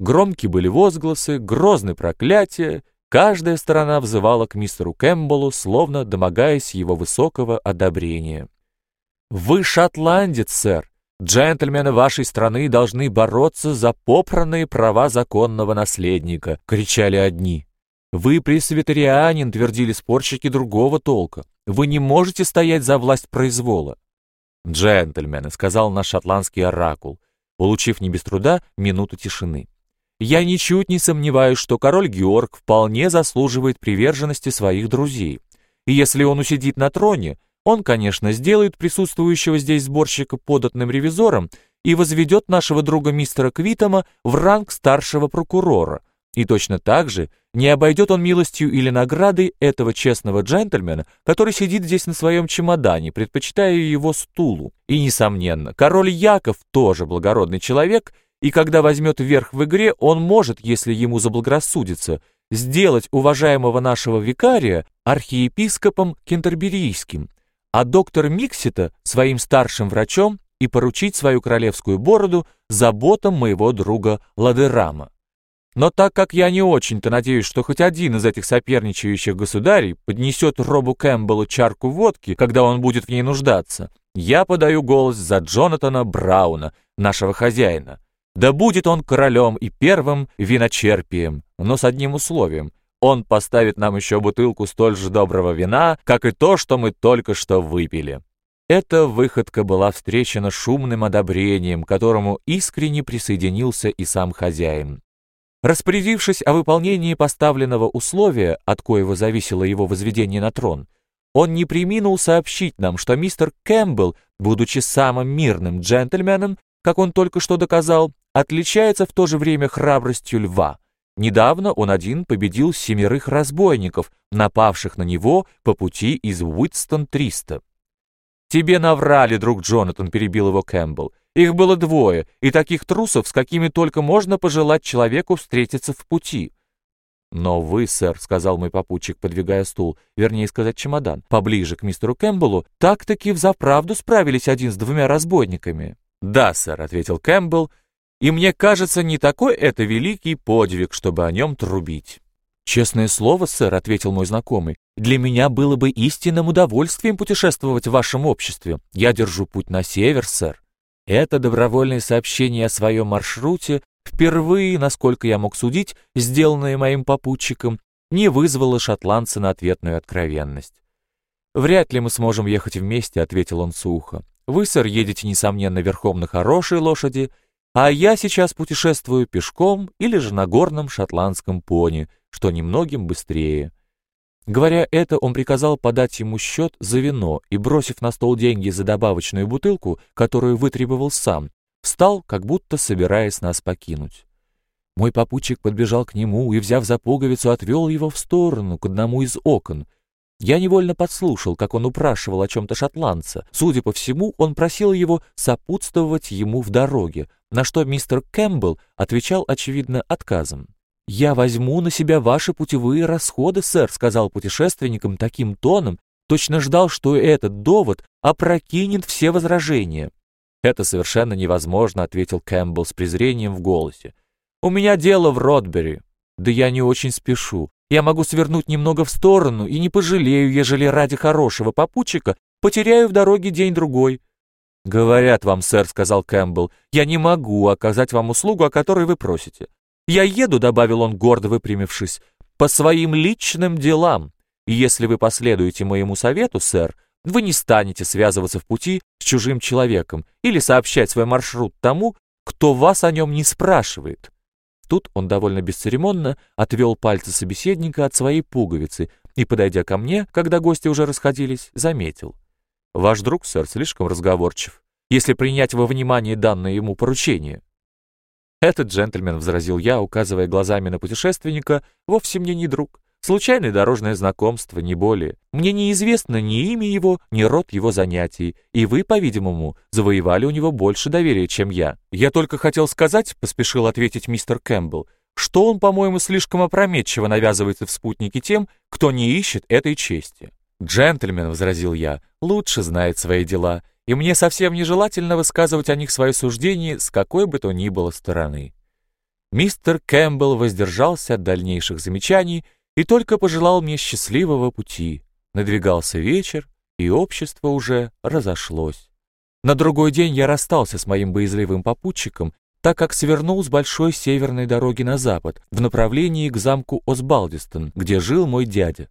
Громкие были возгласы, грозны проклятия, каждая сторона взывала к мистеру Кэмпбеллу, словно домогаясь его высокого одобрения. «Вы шотландец, сэр! Джентльмены вашей страны должны бороться за попранные права законного наследника!» — кричали одни. «Вы пресвитерианин!» — твердили спорщики другого толка. «Вы не можете стоять за власть произвола!» «Джентльмены!» — сказал наш шотландский оракул, получив не без труда минуту тишины. Я ничуть не сомневаюсь, что король Георг вполне заслуживает приверженности своих друзей. И если он усидит на троне, он, конечно, сделает присутствующего здесь сборщика податным ревизором и возведет нашего друга мистера Квитома в ранг старшего прокурора. И точно так же не обойдет он милостью или наградой этого честного джентльмена, который сидит здесь на своем чемодане, предпочитая его стулу. И, несомненно, король Яков тоже благородный человек – и когда возьмет верх в игре, он может, если ему заблагорассудится, сделать уважаемого нашего викария архиепископом кентерберийским, а доктор Миксита своим старшим врачом и поручить свою королевскую бороду заботам моего друга Ладерама. Но так как я не очень-то надеюсь, что хоть один из этих соперничающих государей поднесет Робу Кэмпбеллу чарку водки, когда он будет в ней нуждаться, я подаю голос за Джонатана Брауна, нашего хозяина. Да будет он королем и первым виночерпием, но с одним условием. Он поставит нам еще бутылку столь же доброго вина, как и то, что мы только что выпили. Эта выходка была встречена шумным одобрением, которому искренне присоединился и сам хозяин. Распорядившись о выполнении поставленного условия, от коего зависело его возведение на трон, он не приминул сообщить нам, что мистер Кэмпбелл, будучи самым мирным джентльменом, как он только что доказал, отличается в то же время храбростью льва. Недавно он один победил семерых разбойников, напавших на него по пути из Уитстон-300. «Тебе наврали, друг Джонатан», — перебил его Кэмпбелл. «Их было двое, и таких трусов, с какими только можно пожелать человеку встретиться в пути». «Но вы, сэр», — сказал мой попутчик, подвигая стул, вернее сказать чемодан, поближе к мистеру Кэмпбеллу, «так-таки взаправду справились один с двумя разбойниками». «Да, сэр», — ответил Кэмпбелл, «и мне кажется, не такой это великий подвиг, чтобы о нем трубить». «Честное слово, сэр», — ответил мой знакомый, «для меня было бы истинным удовольствием путешествовать в вашем обществе. Я держу путь на север, сэр». Это добровольное сообщение о своем маршруте, впервые, насколько я мог судить, сделанное моим попутчиком, не вызвало шотландца на ответную откровенность. «Вряд ли мы сможем ехать вместе», — ответил он сухо. Вы, сэр, едете, несомненно, верхом на хорошей лошади, а я сейчас путешествую пешком или же на горном шотландском пони, что немногим быстрее. Говоря это, он приказал подать ему счет за вино и, бросив на стол деньги за добавочную бутылку, которую вытребовал сам, встал, как будто собираясь нас покинуть. Мой попутчик подбежал к нему и, взяв за пуговицу, отвел его в сторону, к одному из окон — я невольно подслушал, как он упрашивал о чем-то шотландца. Судя по всему, он просил его сопутствовать ему в дороге, на что мистер Кэмпбелл отвечал, очевидно, отказом. «Я возьму на себя ваши путевые расходы, сэр», — сказал путешественникам таким тоном, точно ждал, что этот довод опрокинет все возражения. «Это совершенно невозможно», — ответил Кэмпбелл с презрением в голосе. «У меня дело в Ротбери». «Да я не очень спешу. Я могу свернуть немного в сторону и не пожалею, ежели ради хорошего попутчика потеряю в дороге день-другой». «Говорят вам, сэр», — сказал Кэмпбелл, — «я не могу оказать вам услугу, о которой вы просите. Я еду», — добавил он, гордо выпрямившись, — «по своим личным делам. И если вы последуете моему совету, сэр, вы не станете связываться в пути с чужим человеком или сообщать свой маршрут тому, кто вас о нем не спрашивает. Тут он довольно бесцеремонно отвел пальцы собеседника от своей пуговицы и, подойдя ко мне, когда гости уже расходились, заметил. «Ваш друг, сэр, слишком разговорчив, если принять во внимание данное ему поручение». «Этот джентльмен», — возразил я, указывая глазами на путешественника, — «вовсе мне не друг. Случайное дорожное знакомство, не более. Мне неизвестно ни имя его, ни род его занятий, и вы, по-видимому, завоевали у него больше доверия, чем я. Я только хотел сказать, — поспешил ответить мистер Кэмпбелл, что он, по-моему, слишком опрометчиво навязывается в спутнике тем, кто не ищет этой чести. «Джентльмен», — возразил я, — «лучше знает свои дела, и мне совсем нежелательно высказывать о них свое суждение с какой бы то ни было стороны». Мистер Кэмпбелл воздержался от дальнейших замечаний и только пожелал мне счастливого пути. Надвигался вечер, и общество уже разошлось. На другой день я расстался с моим боязливым попутчиком, так как свернул с большой северной дороги на запад, в направлении к замку Осбалдистон, где жил мой дядя.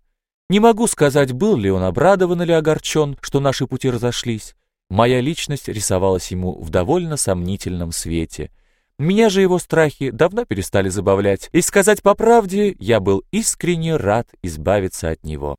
Не могу сказать, был ли он обрадован или огорчен, что наши пути разошлись. Моя личность рисовалась ему в довольно сомнительном свете. Меня же его страхи давно перестали забавлять, и сказать по правде, я был искренне рад избавиться от него.